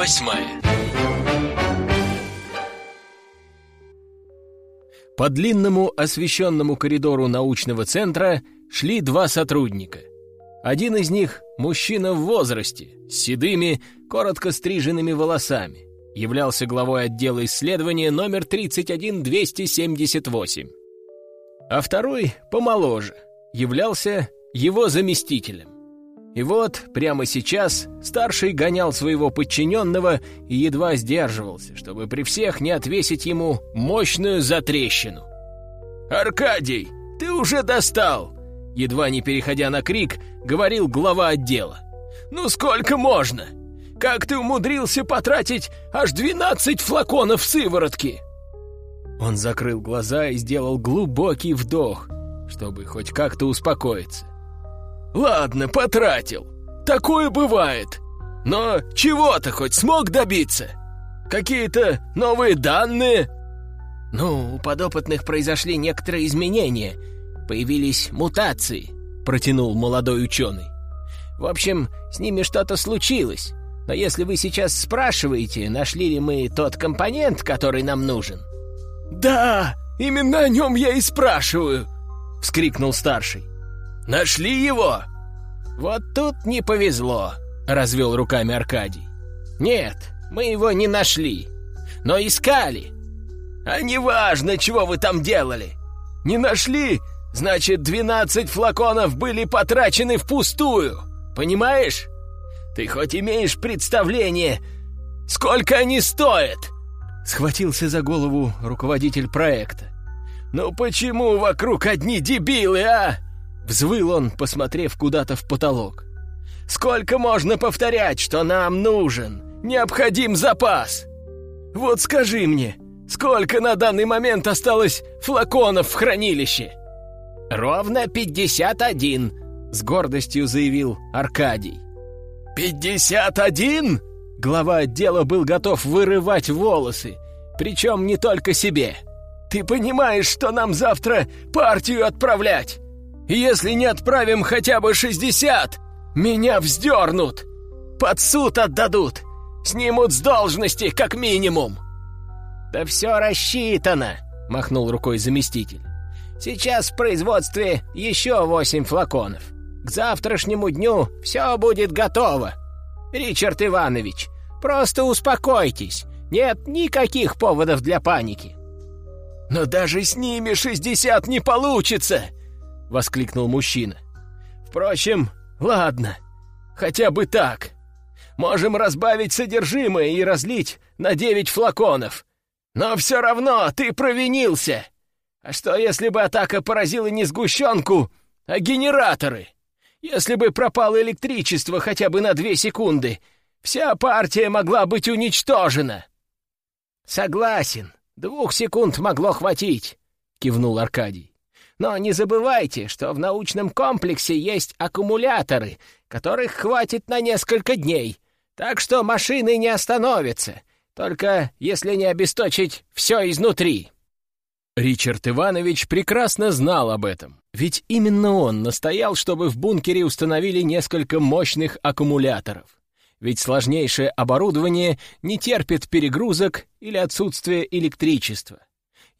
восьмая По длинному освещенному коридору научного центра шли два сотрудника. Один из них — мужчина в возрасте, с седыми, коротко стриженными волосами. Являлся главой отдела исследования номер 31278. А второй, помоложе, являлся его заместителем. И вот прямо сейчас старший гонял своего подчиненного и едва сдерживался, чтобы при всех не отвесить ему мощную затрещину. «Аркадий, ты уже достал!» Едва не переходя на крик, говорил глава отдела. «Ну сколько можно? Как ты умудрился потратить аж 12 флаконов сыворотки?» Он закрыл глаза и сделал глубокий вдох, чтобы хоть как-то успокоиться. «Ладно, потратил. Такое бывает. Но чего-то хоть смог добиться? Какие-то новые данные?» «Ну, у подопытных произошли некоторые изменения. Появились мутации», — протянул молодой ученый. «В общем, с ними что-то случилось. Но если вы сейчас спрашиваете, нашли ли мы тот компонент, который нам нужен...» «Да, именно о нем я и спрашиваю!» — вскрикнул старший. «Нашли его?» «Вот тут не повезло», — развел руками Аркадий. «Нет, мы его не нашли, но искали». «А неважно, чего вы там делали. Не нашли, значит, двенадцать флаконов были потрачены впустую. Понимаешь? Ты хоть имеешь представление, сколько они стоят?» Схватился за голову руководитель проекта. «Ну почему вокруг одни дебилы, а?» Взвыл он, посмотрев куда-то в потолок. «Сколько можно повторять, что нам нужен? Необходим запас! Вот скажи мне, сколько на данный момент осталось флаконов в хранилище?» «Ровно пятьдесят один», — с гордостью заявил Аркадий. «Пятьдесят один?» Глава отдела был готов вырывать волосы, причем не только себе. «Ты понимаешь, что нам завтра партию отправлять? Если не отправим хотя бы шестьдесят, меня вздернут, под суд отдадут, снимут с должности как минимум». «Да все рассчитано», — махнул рукой заместитель. «Сейчас в производстве еще восемь флаконов. К завтрашнему дню все будет готово. Ричард Иванович, просто успокойтесь. Нет никаких поводов для паники». «Но даже с ними шестьдесят не получится!» — воскликнул мужчина. «Впрочем, ладно, хотя бы так. Можем разбавить содержимое и разлить на девять флаконов. Но все равно ты провинился. А что, если бы атака поразила не сгущенку, а генераторы? Если бы пропало электричество хотя бы на две секунды, вся партия могла быть уничтожена». «Согласен, двух секунд могло хватить», — кивнул Аркадий. «Но не забывайте, что в научном комплексе есть аккумуляторы, которых хватит на несколько дней, так что машины не остановятся, только если не обесточить все изнутри». Ричард Иванович прекрасно знал об этом, ведь именно он настоял, чтобы в бункере установили несколько мощных аккумуляторов ведь сложнейшее оборудование не терпит перегрузок или отсутствия электричества.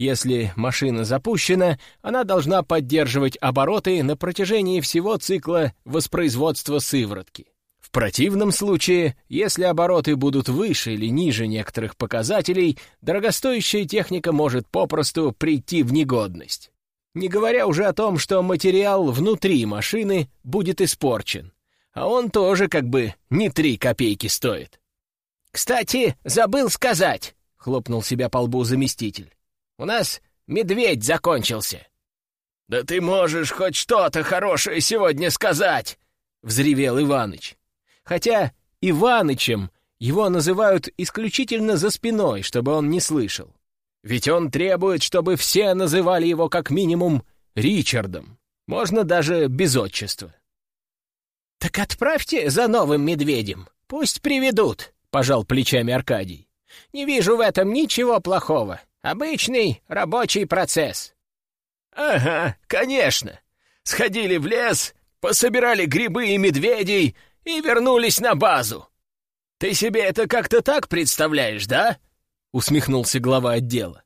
Если машина запущена, она должна поддерживать обороты на протяжении всего цикла воспроизводства сыворотки. В противном случае, если обороты будут выше или ниже некоторых показателей, дорогостоящая техника может попросту прийти в негодность. Не говоря уже о том, что материал внутри машины будет испорчен а он тоже как бы не три копейки стоит. «Кстати, забыл сказать», — хлопнул себя по лбу заместитель. «У нас медведь закончился». «Да ты можешь хоть что-то хорошее сегодня сказать!» — взревел Иваныч. Хотя Иванычем его называют исключительно за спиной, чтобы он не слышал. Ведь он требует, чтобы все называли его как минимум Ричардом. Можно даже без отчества. «Так отправьте за новым медведем, пусть приведут», — пожал плечами Аркадий. «Не вижу в этом ничего плохого. Обычный рабочий процесс». «Ага, конечно. Сходили в лес, пособирали грибы и медведей и вернулись на базу». «Ты себе это как-то так представляешь, да?» — усмехнулся глава отдела.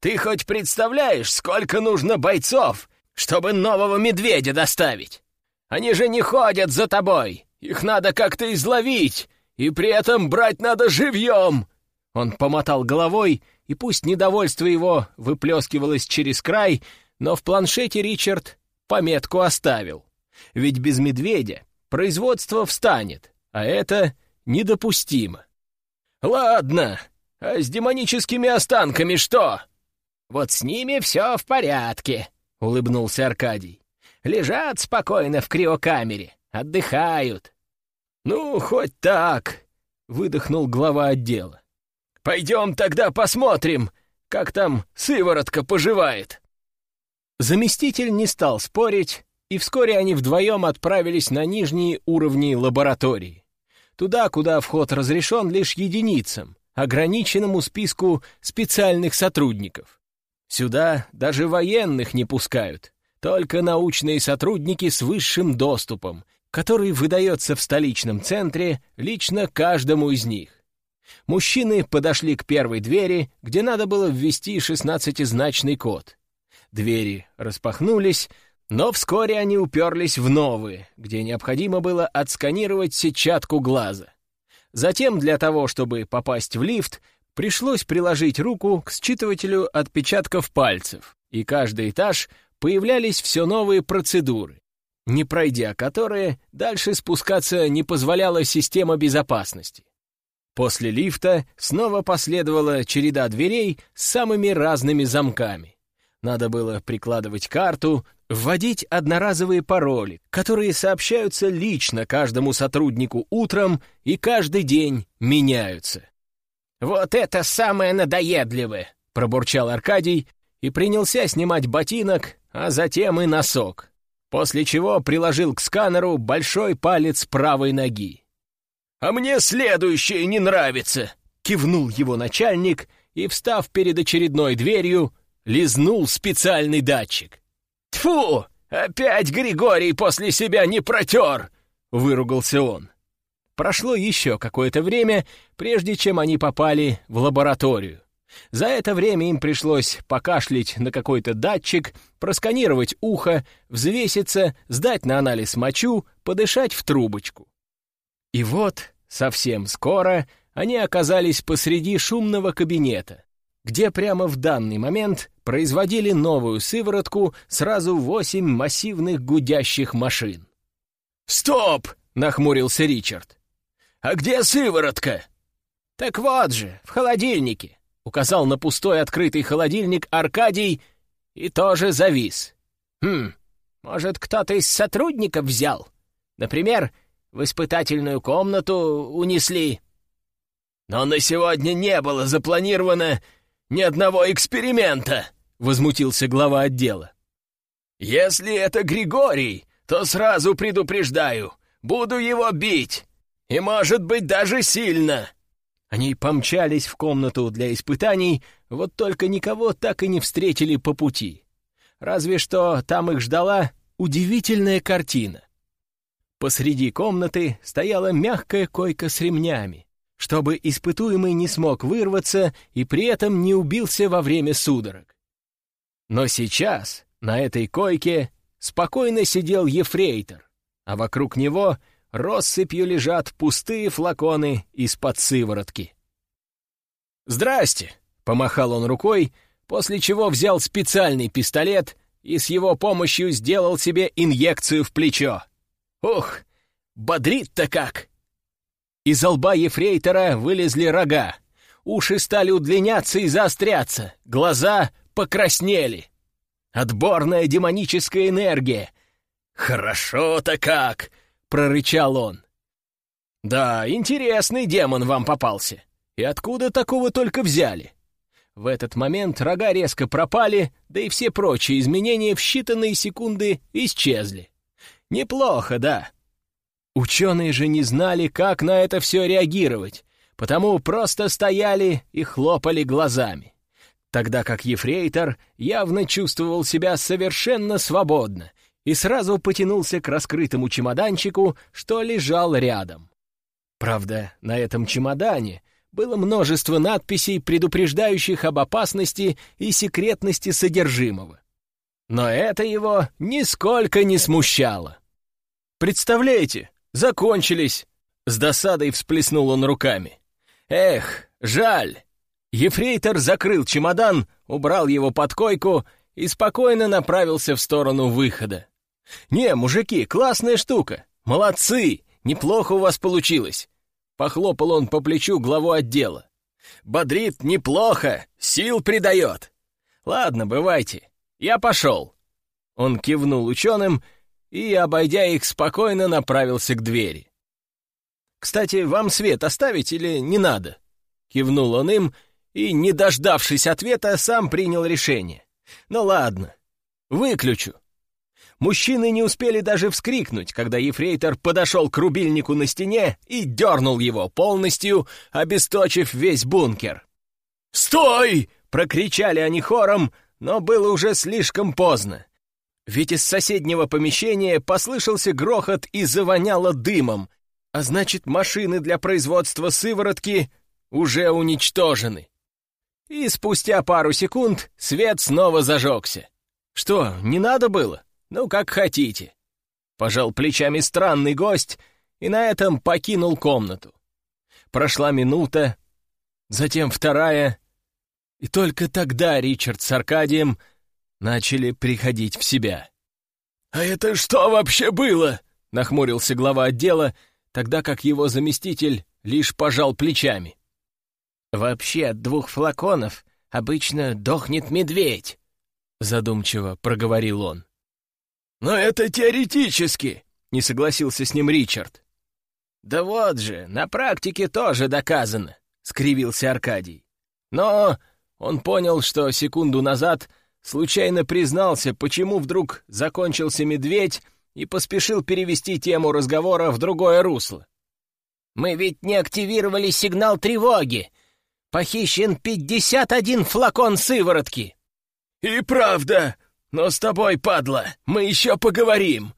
«Ты хоть представляешь, сколько нужно бойцов, чтобы нового медведя доставить? Они же не ходят за тобой, их надо как-то изловить, и при этом брать надо живьем!» Он помотал головой, и пусть недовольство его выплескивалось через край, но в планшете Ричард пометку оставил. Ведь без медведя производство встанет, а это недопустимо. «Ладно, а с демоническими останками что?» «Вот с ними все в порядке», — улыбнулся Аркадий. «Лежат спокойно в криокамере, отдыхают». «Ну, хоть так», — выдохнул глава отдела. «Пойдем тогда посмотрим, как там сыворотка поживает». Заместитель не стал спорить, и вскоре они вдвоем отправились на нижние уровни лаборатории. Туда, куда вход разрешен лишь единицам, ограниченному списку специальных сотрудников. Сюда даже военных не пускают, только научные сотрудники с высшим доступом, который выдается в столичном центре лично каждому из них. Мужчины подошли к первой двери, где надо было ввести шестнадцатизначный код. Двери распахнулись, но вскоре они уперлись в новые, где необходимо было отсканировать сетчатку глаза. Затем для того, чтобы попасть в лифт, пришлось приложить руку к считывателю отпечатков пальцев, и каждый этаж появлялись все новые процедуры, не пройдя которые, дальше спускаться не позволяла система безопасности. После лифта снова последовала череда дверей с самыми разными замками. Надо было прикладывать карту, вводить одноразовые пароли, которые сообщаются лично каждому сотруднику утром и каждый день меняются. «Вот это самое надоедливое!» — пробурчал Аркадий и принялся снимать ботинок, а затем и носок, после чего приложил к сканеру большой палец правой ноги. «А мне следующее не нравится!» — кивнул его начальник и, встав перед очередной дверью, лизнул специальный датчик. «Тьфу! Опять Григорий после себя не протер!» — выругался он. Прошло еще какое-то время, прежде чем они попали в лабораторию. За это время им пришлось покашлять на какой-то датчик, просканировать ухо, взвеситься, сдать на анализ мочу, подышать в трубочку. И вот, совсем скоро, они оказались посреди шумного кабинета, где прямо в данный момент производили новую сыворотку сразу восемь массивных гудящих машин. «Стоп!» — нахмурился Ричард. «А где сыворотка?» «Так вот же, в холодильнике», — указал на пустой открытый холодильник Аркадий и тоже завис. «Хм, может, кто-то из сотрудников взял? Например, в испытательную комнату унесли?» «Но на сегодня не было запланировано ни одного эксперимента!» — возмутился глава отдела. «Если это Григорий, то сразу предупреждаю, буду его бить, и, может быть, даже сильно!» Они помчались в комнату для испытаний, вот только никого так и не встретили по пути. Разве что там их ждала удивительная картина. Посреди комнаты стояла мягкая койка с ремнями чтобы испытуемый не смог вырваться и при этом не убился во время судорог. Но сейчас на этой койке спокойно сидел ефрейтор, а вокруг него россыпью лежат пустые флаконы из-под сыворотки. «Здрасте!» — помахал он рукой, после чего взял специальный пистолет и с его помощью сделал себе инъекцию в плечо. «Ух, бодрит-то как!» Из лба ефрейтора вылезли рога. Уши стали удлиняться и заостряться, глаза покраснели. Отборная демоническая энергия. «Хорошо-то как!» — прорычал он. «Да, интересный демон вам попался. И откуда такого только взяли?» В этот момент рога резко пропали, да и все прочие изменения в считанные секунды исчезли. Неплохо, да. Ученые же не знали, как на это все реагировать, потому просто стояли и хлопали глазами. Тогда как ефрейтор явно чувствовал себя совершенно свободно и сразу потянулся к раскрытому чемоданчику, что лежал рядом. Правда, на этом чемодане было множество надписей, предупреждающих об опасности и секретности содержимого. Но это его нисколько не смущало. «Представляете, закончились!» С досадой всплеснул он руками. «Эх, жаль!» Ефрейтор закрыл чемодан, убрал его под койку и спокойно направился в сторону выхода. «Не, мужики, классная штука! Молодцы! Неплохо у вас получилось!» Похлопал он по плечу главу отдела. «Бодрит неплохо, сил придает!» «Ладно, бывайте, я пошел!» Он кивнул ученым и, обойдя их, спокойно направился к двери. «Кстати, вам свет оставить или не надо?» Кивнул он им и, не дождавшись ответа, сам принял решение. «Ну ладно, выключу». Мужчины не успели даже вскрикнуть, когда ефрейтор подошел к рубильнику на стене и дернул его, полностью обесточив весь бункер. «Стой!» — прокричали они хором, но было уже слишком поздно. Ведь из соседнего помещения послышался грохот и завоняло дымом, а значит, машины для производства сыворотки уже уничтожены. И спустя пару секунд свет снова зажегся. Что, не надо было? Ну, как хотите. Пожал плечами странный гость и на этом покинул комнату. Прошла минута, затем вторая, и только тогда Ричард с Аркадием начали приходить в себя. «А это что вообще было?» — нахмурился глава отдела, тогда как его заместитель лишь пожал плечами. «Вообще от двух флаконов обычно дохнет медведь», — задумчиво проговорил он. «Но это теоретически», — не согласился с ним Ричард. «Да вот же, на практике тоже доказано», — скривился Аркадий. Но он понял, что секунду назад случайно признался, почему вдруг закончился медведь и поспешил перевести тему разговора в другое русло. «Мы ведь не активировали сигнал тревоги. Похищен пятьдесят один флакон сыворотки». «И правда, но с тобой, падла, мы еще поговорим».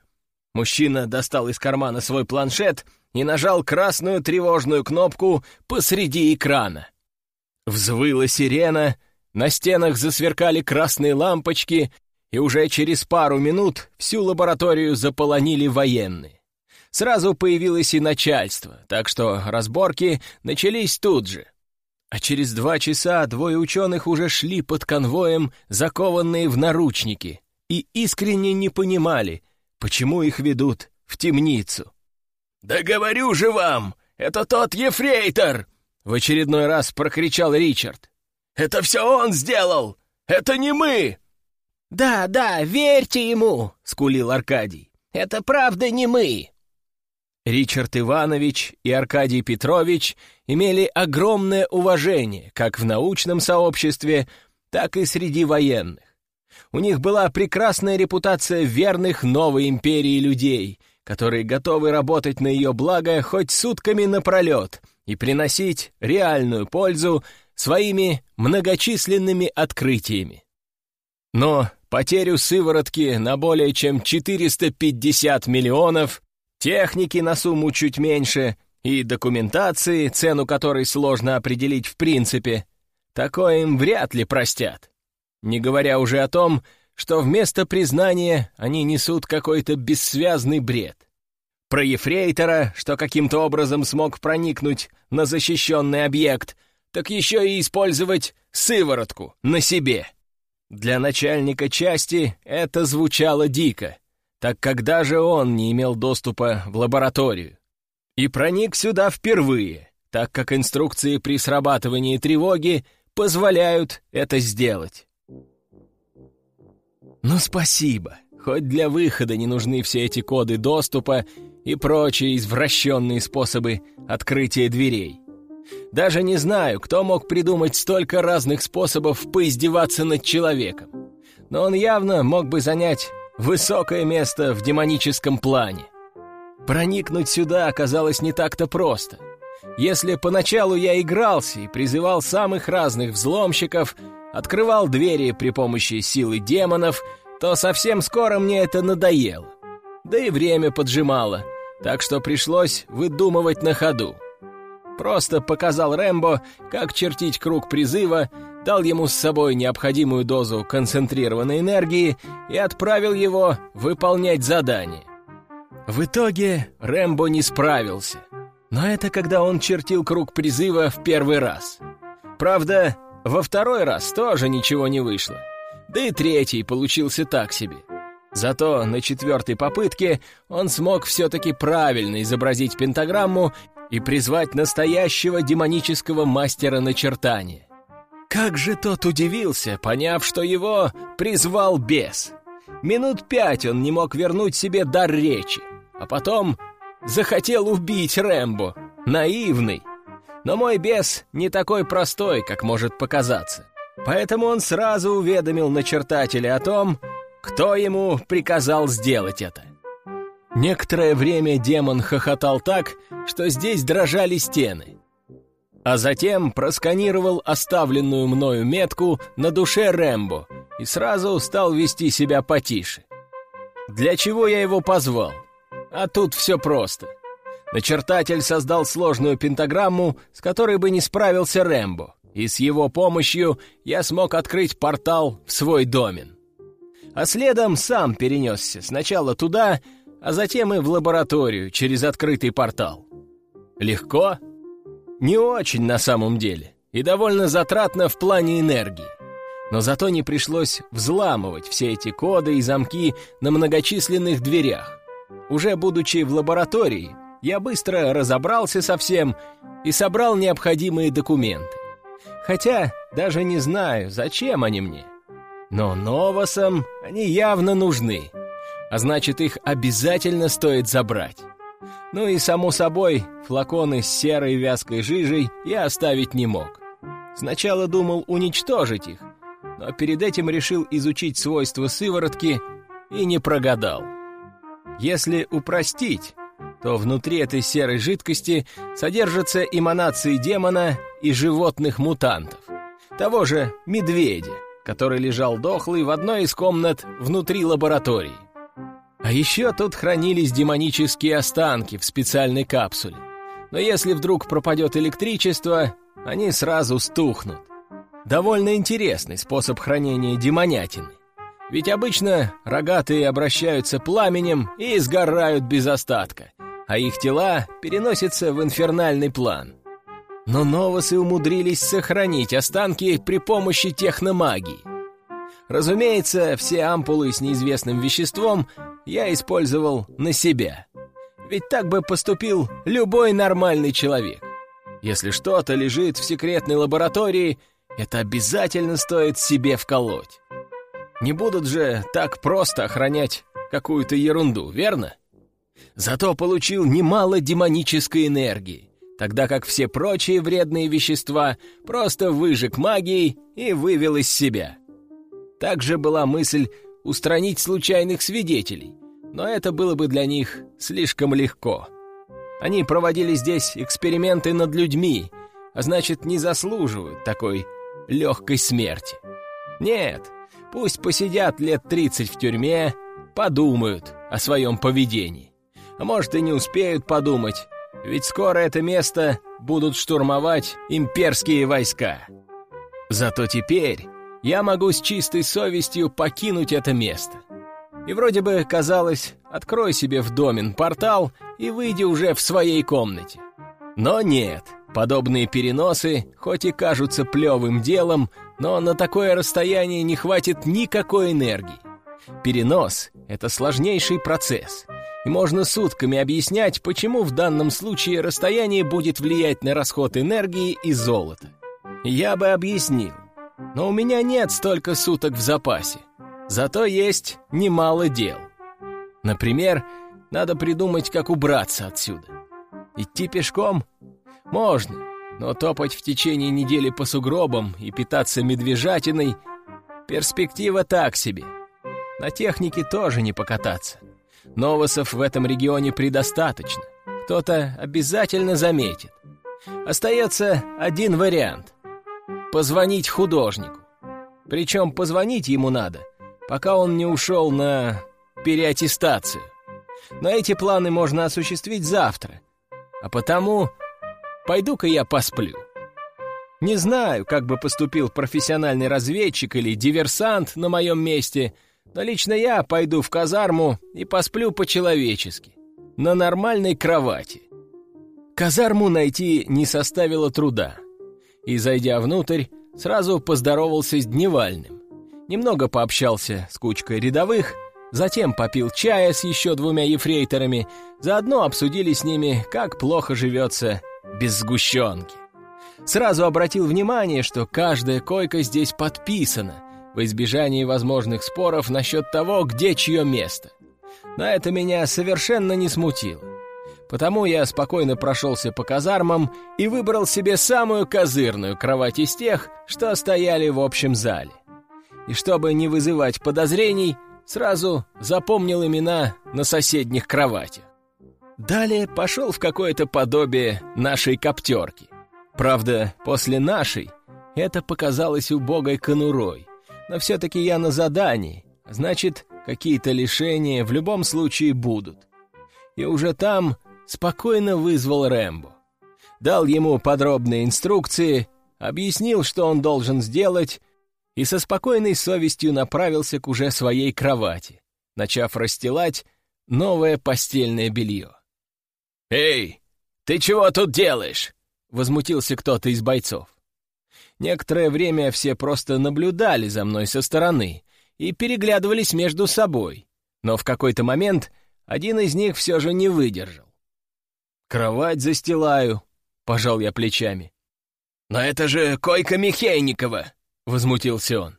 Мужчина достал из кармана свой планшет и нажал красную тревожную кнопку посреди экрана. Взвыла сирена, на стенах засверкали красные лампочки, и уже через пару минут всю лабораторию заполонили военные. Сразу появилось и начальство, так что разборки начались тут же. А через два часа двое ученых уже шли под конвоем, закованные в наручники, и искренне не понимали, почему их ведут в темницу. «Да говорю же вам, это тот ефрейтор!» В очередной раз прокричал Ричард. «Это все он сделал! Это не мы!» «Да, да, верьте ему!» — скулил Аркадий. «Это правда не мы!» Ричард Иванович и Аркадий Петрович имели огромное уважение как в научном сообществе, так и среди военных. У них была прекрасная репутация верных новой империи людей, которые готовы работать на ее благо хоть сутками напролет и приносить реальную пользу своими многочисленными открытиями. Но потерю сыворотки на более чем 450 миллионов, техники на сумму чуть меньше и документации, цену которой сложно определить в принципе, такое им вряд ли простят. Не говоря уже о том, что вместо признания они несут какой-то бессвязный бред. Про ефрейтора, что каким-то образом смог проникнуть на защищенный объект, так еще и использовать сыворотку на себе. Для начальника части это звучало дико, так как даже он не имел доступа в лабораторию. И проник сюда впервые, так как инструкции при срабатывании тревоги позволяют это сделать. Ну спасибо, хоть для выхода не нужны все эти коды доступа и прочие извращенные способы открытия дверей. Даже не знаю, кто мог придумать столько разных способов поиздеваться над человеком. Но он явно мог бы занять высокое место в демоническом плане. Проникнуть сюда оказалось не так-то просто. Если поначалу я игрался и призывал самых разных взломщиков, открывал двери при помощи силы демонов, то совсем скоро мне это надоело. Да и время поджимало — так что пришлось выдумывать на ходу. Просто показал Рэмбо, как чертить круг призыва, дал ему с собой необходимую дозу концентрированной энергии и отправил его выполнять задание. В итоге Рэмбо не справился. Но это когда он чертил круг призыва в первый раз. Правда, во второй раз тоже ничего не вышло. Да и третий получился так себе. Зато на четвертой попытке он смог все-таки правильно изобразить пентаграмму и призвать настоящего демонического мастера начертания. Как же тот удивился, поняв, что его призвал бес. Минут пять он не мог вернуть себе дар речи, а потом захотел убить Рэмбо, наивный. Но мой бес не такой простой, как может показаться. Поэтому он сразу уведомил начертателя о том, кто ему приказал сделать это. Некоторое время демон хохотал так, что здесь дрожали стены. А затем просканировал оставленную мною метку на душе Рэмбо и сразу стал вести себя потише. Для чего я его позвал? А тут все просто. Начертатель создал сложную пентаграмму, с которой бы не справился Рэмбо, и с его помощью я смог открыть портал в свой домен. А следом сам перенесся сначала туда, а затем и в лабораторию через открытый портал. Легко? Не очень на самом деле, и довольно затратно в плане энергии. Но зато не пришлось взламывать все эти коды и замки на многочисленных дверях. Уже будучи в лаборатории, я быстро разобрался со всем и собрал необходимые документы. Хотя даже не знаю, зачем они мне. Но новосам они явно нужны, а значит, их обязательно стоит забрать. Ну и, само собой, флаконы с серой вязкой жижей я оставить не мог. Сначала думал уничтожить их, но перед этим решил изучить свойства сыворотки и не прогадал. Если упростить, то внутри этой серой жидкости содержатся эманации демона и животных-мутантов. Того же медведя, который лежал дохлый в одной из комнат внутри лаборатории. А еще тут хранились демонические останки в специальной капсуле. Но если вдруг пропадет электричество, они сразу стухнут. Довольно интересный способ хранения демонятины. Ведь обычно рогатые обращаются пламенем и сгорают без остатка, а их тела переносятся в инфернальный план. Но новосы умудрились сохранить останки при помощи техномагии. Разумеется, все ампулы с неизвестным веществом я использовал на себя. Ведь так бы поступил любой нормальный человек. Если что-то лежит в секретной лаборатории, это обязательно стоит себе вколоть. Не будут же так просто охранять какую-то ерунду, верно? Зато получил немало демонической энергии, тогда как все прочие вредные вещества просто выжег магией и вывел из себя. Также была мысль устранить случайных свидетелей, но это было бы для них слишком легко. Они проводили здесь эксперименты над людьми, а значит, не заслуживают такой легкой смерти. Нет, пусть посидят лет 30 в тюрьме, подумают о своем поведении. А может, и не успеют подумать, ведь скоро это место будут штурмовать имперские войска. Зато теперь я могу с чистой совестью покинуть это место. И вроде бы казалось, открой себе в домен портал и выйди уже в своей комнате. Но нет, подобные переносы, хоть и кажутся плевым делом, но на такое расстояние не хватит никакой энергии. Перенос — это сложнейший процесс, можно сутками объяснять, почему в данном случае расстояние будет влиять на расход энергии и золота. Я бы объяснил, но у меня нет столько суток в запасе. Зато есть немало дел. Например, надо придумать, как убраться отсюда. Идти пешком? Можно, но топать в течение недели по сугробам и питаться медвежатиной — перспектива так себе. На технике тоже не покататься. Новосов в этом регионе предостаточно. Кто-то обязательно заметит. Остается один вариант — позвонить художнику. Причем позвонить ему надо, пока он не ушел на переаттестацию. Но эти планы можно осуществить завтра. А потому пойду-ка я посплю. Не знаю, как бы поступил профессиональный разведчик или диверсант на моем месте, но лично я пойду в казарму и посплю по-человечески, на нормальной кровати. Казарму найти не составило труда. И, зайдя внутрь, сразу поздоровался с Дневальным. Немного пообщался с кучкой рядовых, затем попил чая с еще двумя ефрейторами, заодно обсудили с ними, как плохо живется без сгущенки. Сразу обратил внимание, что каждая койка здесь подписана, во избежание возможных споров насчет того, где чье место. Но это меня совершенно не смутило. Потому я спокойно прошелся по казармам и выбрал себе самую козырную кровать из тех, что стояли в общем зале. И чтобы не вызывать подозрений, сразу запомнил имена на соседних кроватях. Далее пошел в какое-то подобие нашей коптерки. Правда, после нашей это показалось убогой конурой, но все-таки я на задании, значит, какие-то лишения в любом случае будут. И уже там спокойно вызвал Рэмбо. Дал ему подробные инструкции, объяснил, что он должен сделать, и со спокойной совестью направился к уже своей кровати, начав расстилать новое постельное белье. «Эй, ты чего тут делаешь?» — возмутился кто-то из бойцов. Некоторое время все просто наблюдали за мной со стороны и переглядывались между собой, но в какой-то момент один из них все же не выдержал. «Кровать застилаю», — пожал я плечами. «Но это же койка Михейникова!» — возмутился он.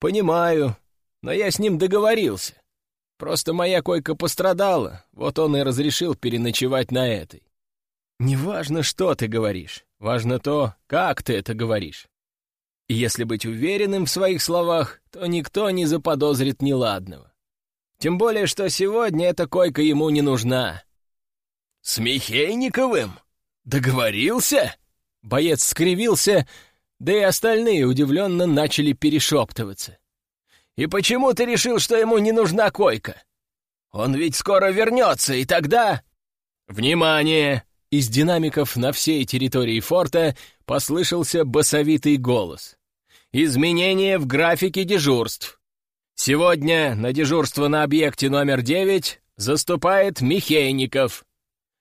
«Понимаю, но я с ним договорился. Просто моя койка пострадала, вот он и разрешил переночевать на этой. Неважно, что ты говоришь, важно то, как ты это говоришь. И если быть уверенным в своих словах, то никто не заподозрит неладного. Тем более, что сегодня эта койка ему не нужна. «С Михейниковым? Договорился?» Боец скривился, да и остальные удивленно начали перешептываться. «И почему ты решил, что ему не нужна койка? Он ведь скоро вернется, и тогда...» «Внимание!» Из динамиков на всей территории форта послышался басовитый голос. «Изменения в графике дежурств. Сегодня на дежурство на объекте номер 9 заступает Михейников.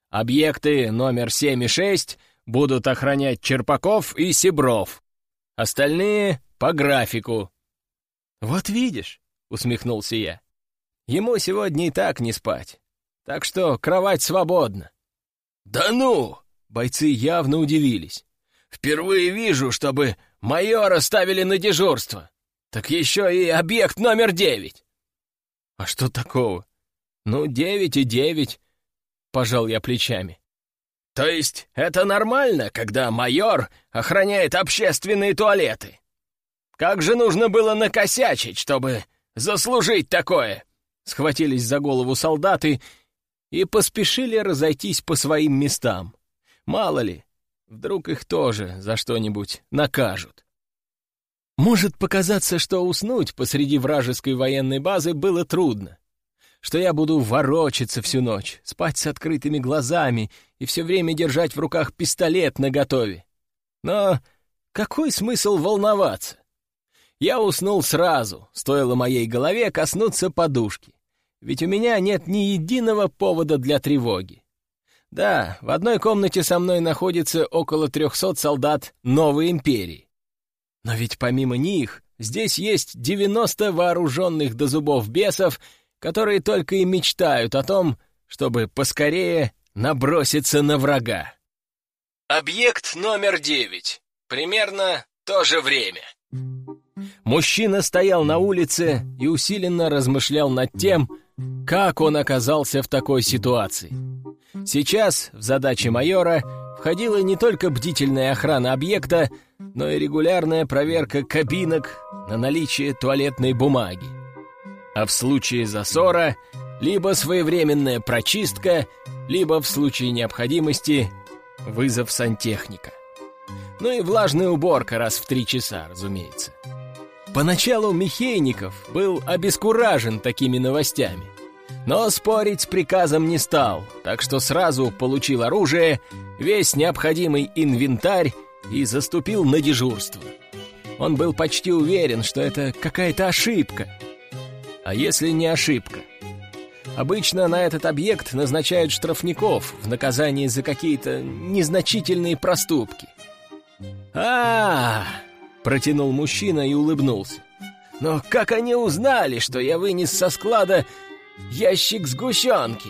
Объекты номер 7 и 6 будут охранять Черпаков и Сибров. Остальные — по графику». «Вот видишь», — усмехнулся я, — «ему сегодня и так не спать. Так что кровать свободна. «Да ну!» — бойцы явно удивились. «Впервые вижу, чтобы майора ставили на дежурство. Так еще и объект номер девять». «А что такого? Ну, девять и девять», — пожал я плечами. «То есть это нормально, когда майор охраняет общественные туалеты? Как же нужно было накосячить, чтобы заслужить такое?» Схватились за голову солдаты и поспешили разойтись по своим местам. Мало ли, вдруг их тоже за что-нибудь накажут. Может показаться, что уснуть посреди вражеской военной базы было трудно, что я буду ворочаться всю ночь, спать с открытыми глазами и все время держать в руках пистолет наготове. Но какой смысл волноваться? Я уснул сразу, стоило моей голове коснуться подушки ведь у меня нет ни единого повода для тревоги. Да, в одной комнате со мной находится около трехсот солдат новой империи. Но ведь помимо них здесь есть девяносто вооруженных до зубов бесов, которые только и мечтают о том, чтобы поскорее наброситься на врага. Объект номер девять. Примерно то же время. Мужчина стоял на улице и усиленно размышлял над тем, как он оказался в такой ситуации? Сейчас в задачи майора входила не только бдительная охрана объекта, но и регулярная проверка кабинок на наличие туалетной бумаги. А в случае засора либо своевременная прочистка, либо в случае необходимости вызов сантехника. Ну и влажная уборка раз в три часа, разумеется. Поначалу Михейников был обескуражен такими новостями. Но спорить с приказом не стал, так что сразу получил оружие весь необходимый инвентарь и заступил на дежурство. Он был почти уверен, что это какая-то ошибка. А если не ошибка? Обычно на этот объект назначают штрафников в наказании за какие-то незначительные проступки. а, -а, -а протянул мужчина и улыбнулся. «Но как они узнали, что я вынес со склада ящик сгущенки?»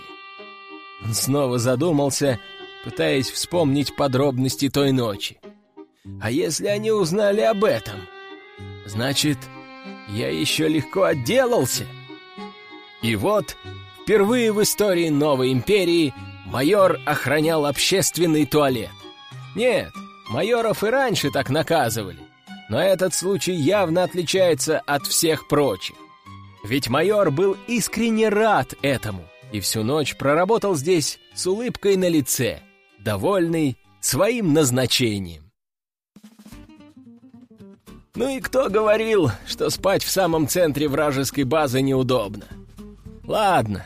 Он снова задумался, пытаясь вспомнить подробности той ночи. «А если они узнали об этом? Значит, я еще легко отделался?» И вот Впервые в истории новой империи майор охранял общественный туалет. Нет, майоров и раньше так наказывали, но этот случай явно отличается от всех прочих. Ведь майор был искренне рад этому и всю ночь проработал здесь с улыбкой на лице, довольный своим назначением. Ну и кто говорил, что спать в самом центре вражеской базы неудобно? Ладно,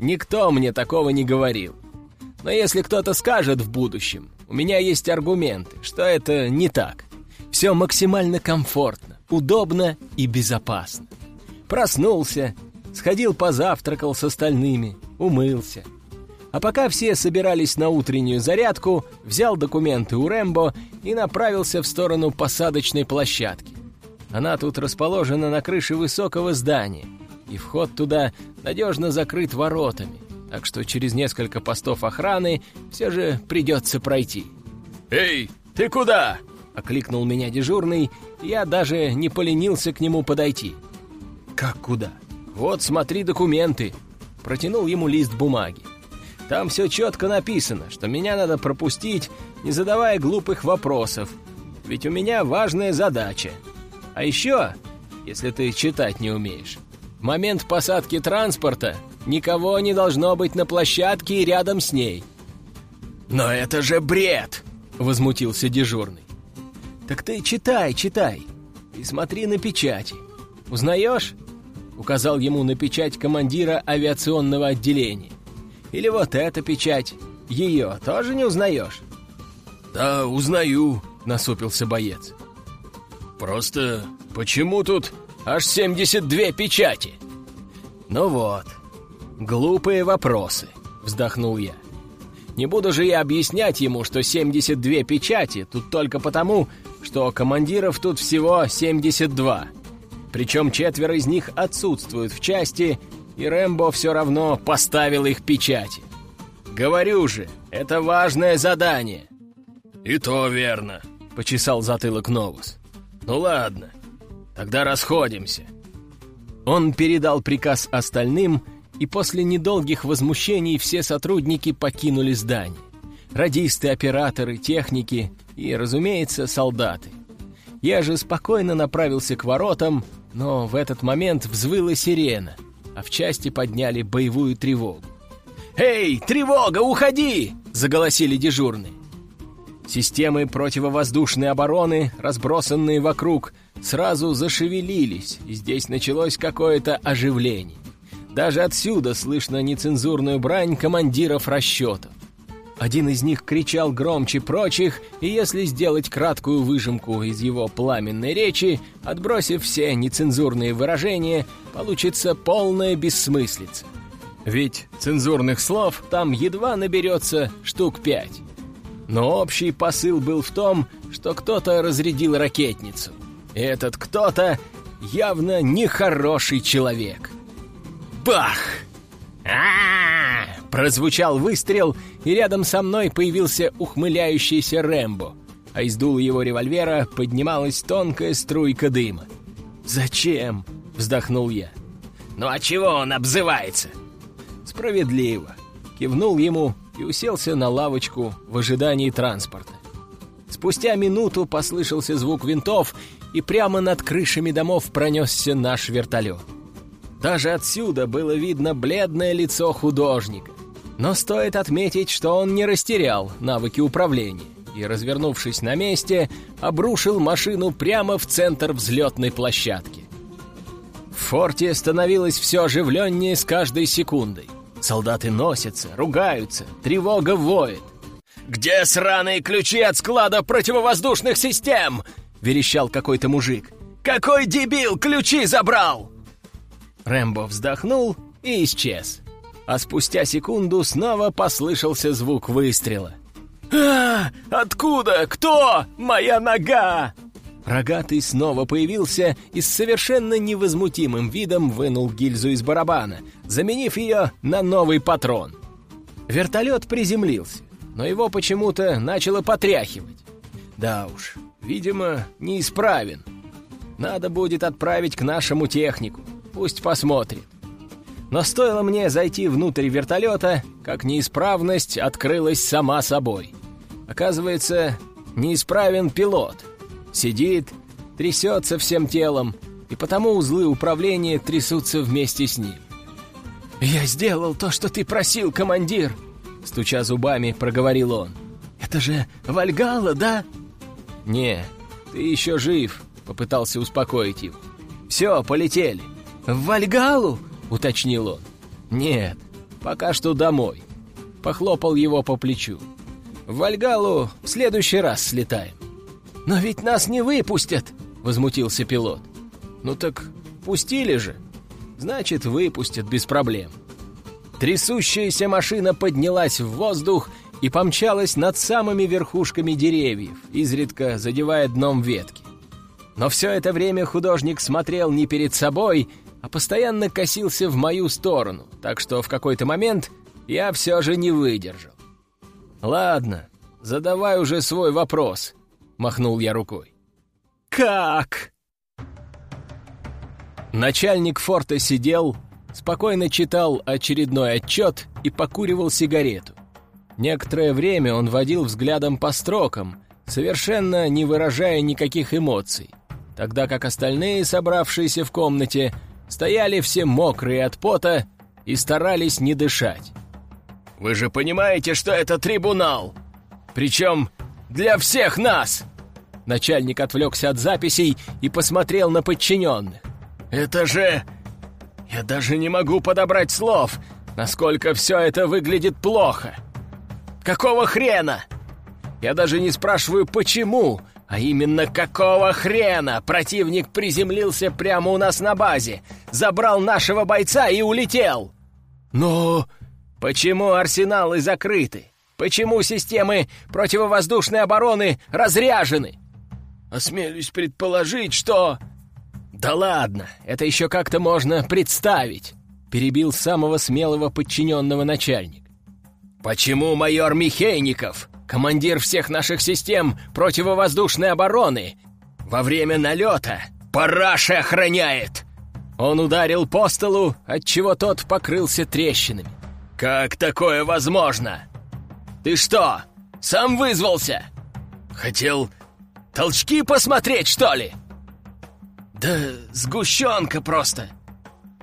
никто мне такого не говорил. Но если кто-то скажет в будущем, у меня есть аргументы, что это не так. Все максимально комфортно, удобно и безопасно. Проснулся, сходил позавтракал с остальными, умылся. А пока все собирались на утреннюю зарядку, взял документы у Рэмбо и направился в сторону посадочной площадки. Она тут расположена на крыше высокого здания — и вход туда надежно закрыт воротами, так что через несколько постов охраны все же придется пройти. «Эй, ты куда?» — окликнул меня дежурный, я даже не поленился к нему подойти. «Как куда?» «Вот, смотри документы!» Протянул ему лист бумаги. Там все четко написано, что меня надо пропустить, не задавая глупых вопросов. Ведь у меня важная задача. А еще, если ты читать не умеешь, момент посадки транспорта никого не должно быть на площадке и рядом с ней. «Но это же бред!» — возмутился дежурный. «Так ты читай, читай, и смотри на печати. Узнаешь?» — указал ему на печать командира авиационного отделения. «Или вот эта печать. Ее тоже не узнаешь?» «Да, узнаю», — насупился боец. «Просто почему тут Аж 72 печати!» «Ну вот, глупые вопросы», — вздохнул я. «Не буду же я объяснять ему, что 72 печати тут только потому, что командиров тут всего 72. Причем четверо из них отсутствуют в части, и Рэмбо все равно поставил их печати. Говорю же, это важное задание». «И то верно», — почесал затылок Новус. «Ну ладно, Тогда расходимся». Он передал приказ остальным, и после недолгих возмущений все сотрудники покинули здание. Радисты, операторы, техники и, разумеется, солдаты. Я же спокойно направился к воротам, но в этот момент взвыла сирена, а в части подняли боевую тревогу. «Эй, тревога, уходи!» — заголосили дежурные. Системы противовоздушной обороны, разбросанные вокруг, сразу зашевелились, и здесь началось какое-то оживление. Даже отсюда слышно нецензурную брань командиров расчетов. Один из них кричал громче прочих, и если сделать краткую выжимку из его пламенной речи, отбросив все нецензурные выражения, получится полная бессмыслица. Ведь цензурных слов там едва наберется штук пять. Но общий посыл был в том, что кто-то разрядил ракетницу. И этот кто-то явно нехороший человек. Бах! Прозвучал выстрел, и рядом со мной появился ухмыляющийся Рэмбо, а из дула его револьвера поднималась тонкая струйка дыма. «Зачем?» — вздохнул я. «Ну а чего он обзывается?» «Справедливо», — кивнул ему и уселся на лавочку в ожидании транспорта. Спустя минуту послышался звук винтов, и прямо над крышами домов пронесся наш вертолет. Даже отсюда было видно бледное лицо художника. Но стоит отметить, что он не растерял навыки управления и, развернувшись на месте, обрушил машину прямо в центр взлетной площадки. В форте становилось все оживленнее с каждой секундой. Солдаты носятся, ругаются, тревога воет. Где сраные ключи от склада противовоздушных систем?» — верещал какой-то мужик. «Какой дебил ключи забрал?» Рэмбо вздохнул и исчез. А спустя секунду снова послышался звук выстрела. «А, откуда? Кто? Моя нога!» Рогатый снова появился и с совершенно невозмутимым видом вынул гильзу из барабана, заменив ее на новый патрон. Вертолет приземлился, но его почему-то начало потряхивать. Да уж, видимо, неисправен. Надо будет отправить к нашему технику, пусть посмотрит. Но стоило мне зайти внутрь вертолета, как неисправность открылась сама собой. Оказывается, неисправен пилот — Сидит, трясется всем телом, и потому узлы управления трясутся вместе с ним. «Я сделал то, что ты просил, командир!» Стуча зубами, проговорил он. «Это же Вальгала, да?» «Не, ты еще жив», — попытался успокоить его. «Все, полетели». «В Вальгалу?» — уточнил он. «Нет, пока что домой». Похлопал его по плечу. «В Вальгалу в следующий раз слетаем». «Но ведь нас не выпустят!» — возмутился пилот. «Ну так пустили же. Значит, выпустят без проблем». Трясущаяся машина поднялась в воздух и помчалась над самыми верхушками деревьев, изредка задевая дном ветки. Но все это время художник смотрел не перед собой, а постоянно косился в мою сторону, так что в какой-то момент я все же не выдержал. «Ладно, задавай уже свой вопрос», — махнул я рукой. «Как?» Начальник форта сидел, спокойно читал очередной отчет и покуривал сигарету. Некоторое время он водил взглядом по строкам, совершенно не выражая никаких эмоций, тогда как остальные, собравшиеся в комнате, стояли все мокрые от пота и старались не дышать. «Вы же понимаете, что это трибунал! Причем для всех нас!» Начальник отвлекся от записей и посмотрел на подчиненных. «Это же... Я даже не могу подобрать слов, насколько все это выглядит плохо. Какого хрена? Я даже не спрашиваю, почему, а именно какого хрена противник приземлился прямо у нас на базе, забрал нашего бойца и улетел. Но почему арсеналы закрыты? Почему системы противовоздушной обороны разряжены? Осмелюсь предположить, что... Да ладно, это еще как-то можно представить, перебил самого смелого подчиненного начальник. Почему майор Михейников, командир всех наших систем противовоздушной обороны, во время налета параши охраняет? Он ударил по столу, отчего тот покрылся трещинами. «Как такое возможно?» «Ты что, сам вызвался?» «Хотел толчки посмотреть, что ли?» «Да сгущенка просто!»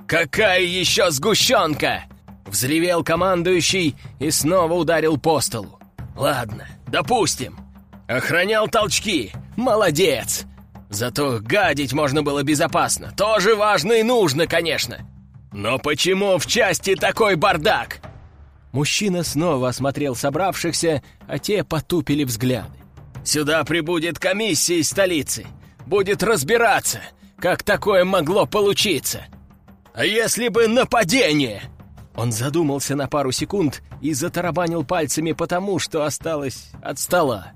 «Какая еще сгущенка?» Взревел командующий и снова ударил по столу. «Ладно, допустим. Охранял толчки. Молодец. Зато гадить можно было безопасно. Тоже важно и нужно, конечно. Но почему в части такой бардак?» Мужчина снова осмотрел собравшихся, а те потупили взгляды. «Сюда прибудет комиссия из столицы. Будет разбираться, как такое могло получиться. А если бы нападение?» Он задумался на пару секунд и затарабанил пальцами потому, что осталось от стола.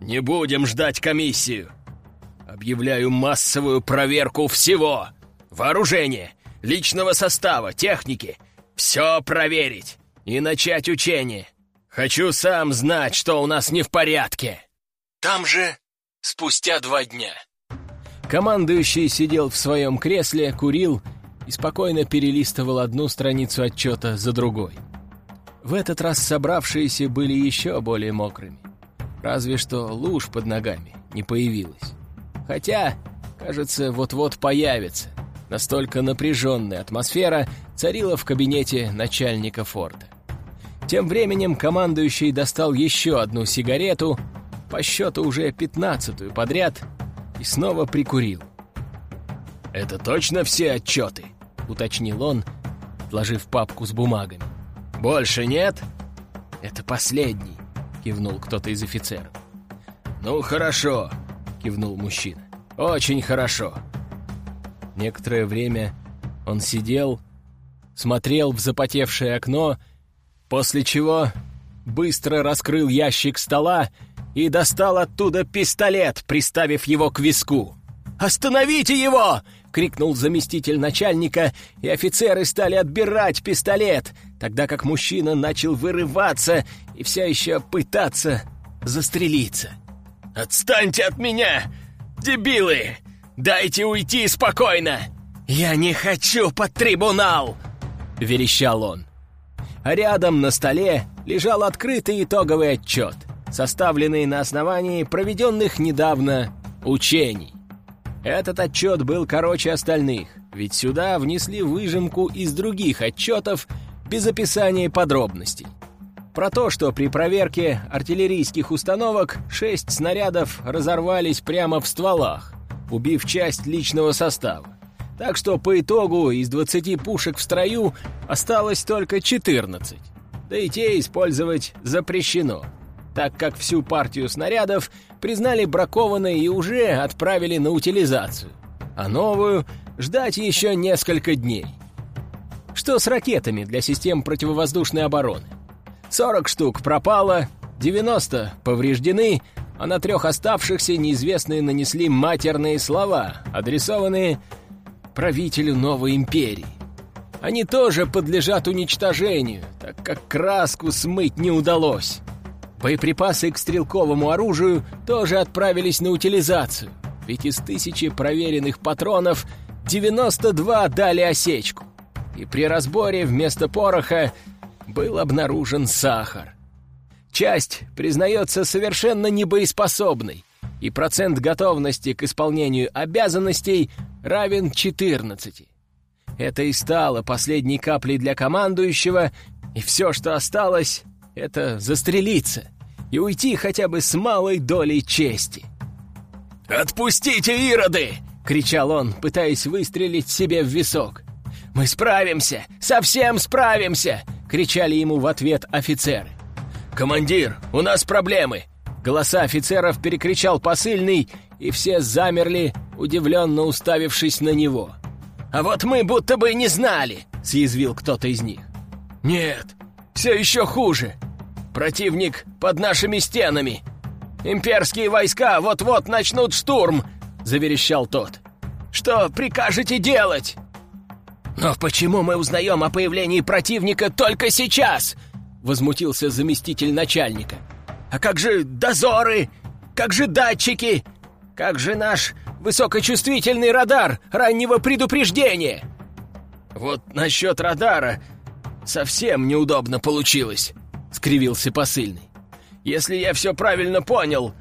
«Не будем ждать комиссию. Объявляю массовую проверку всего. Вооружения, личного состава, техники. Все проверить и начать учение. Хочу сам знать, что у нас не в порядке. Там же спустя два дня. Командующий сидел в своем кресле, курил и спокойно перелистывал одну страницу отчета за другой. В этот раз собравшиеся были еще более мокрыми. Разве что луж под ногами не появилась. Хотя, кажется, вот-вот появится. Настолько напряженная атмосфера царила в кабинете начальника форта. Тем временем командующий достал еще одну сигарету, по счету уже пятнадцатую подряд, и снова прикурил. «Это точно все отчеты?» — уточнил он, вложив папку с бумагами. «Больше нет?» «Это последний. — кивнул кто-то из офицеров. «Ну, хорошо», — кивнул мужчина. «Очень хорошо». Некоторое время он сидел, смотрел в запотевшее окно, после чего быстро раскрыл ящик стола и достал оттуда пистолет, приставив его к виску. «Остановите его!» — крикнул заместитель начальника, и офицеры стали отбирать пистолет, тогда как мужчина начал вырываться и все еще пытаться застрелиться. «Отстаньте от меня, дебилы! Дайте уйти спокойно! Я не хочу под трибунал!» — верещал он. А рядом на столе лежал открытый итоговый отчет, составленный на основании проведенных недавно учений. Этот отчет был короче остальных, ведь сюда внесли выжимку из других отчетов без описания подробностей. Про то, что при проверке артиллерийских установок шесть снарядов разорвались прямо в стволах, убив часть личного состава. Так что по итогу из 20 пушек в строю осталось только 14. Да и те использовать запрещено — так как всю партию снарядов признали бракованной и уже отправили на утилизацию, а новую ждать еще несколько дней. Что с ракетами для систем противовоздушной обороны? 40 штук пропало, 90 повреждены, а на трех оставшихся неизвестные нанесли матерные слова, адресованные правителю новой империи. Они тоже подлежат уничтожению, так как краску смыть не удалось. Боеприпасы к стрелковому оружию тоже отправились на утилизацию, ведь из тысячи проверенных патронов 92 дали осечку. И при разборе вместо пороха был обнаружен сахар. Часть признается совершенно небоеспособной, и процент готовности к исполнению обязанностей равен 14. Это и стало последней каплей для командующего, и все, что осталось, это застрелиться и уйти хотя бы с малой долей чести. «Отпустите, ироды!» — кричал он, пытаясь выстрелить себе в висок. «Мы справимся! Совсем справимся!» — кричали ему в ответ офицеры. «Командир, у нас проблемы!» Голоса офицеров перекричал посыльный, и все замерли, удивленно уставившись на него. «А вот мы будто бы не знали!» — съязвил кто-то из них. «Нет, все еще хуже!» Противник под нашими стенами! Имперские войска вот-вот начнут штурм!» — заверещал тот. «Что прикажете делать?» «Но почему мы узнаем о появлении противника только сейчас?» — возмутился заместитель начальника. «А как же дозоры? Как же датчики? Как же наш высокочувствительный радар раннего предупреждения?» «Вот насчет радара совсем неудобно получилось», — скривился посыльный. «Если я все правильно понял,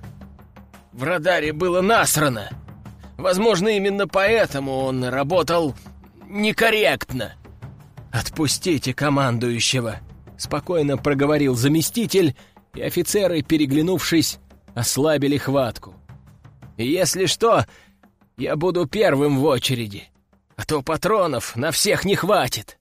в радаре было насрано. Возможно, именно поэтому он работал некорректно». «Отпустите командующего», — спокойно проговорил заместитель, и офицеры, переглянувшись, ослабили хватку. «Если что, я буду первым в очереди, а то патронов на всех не хватит».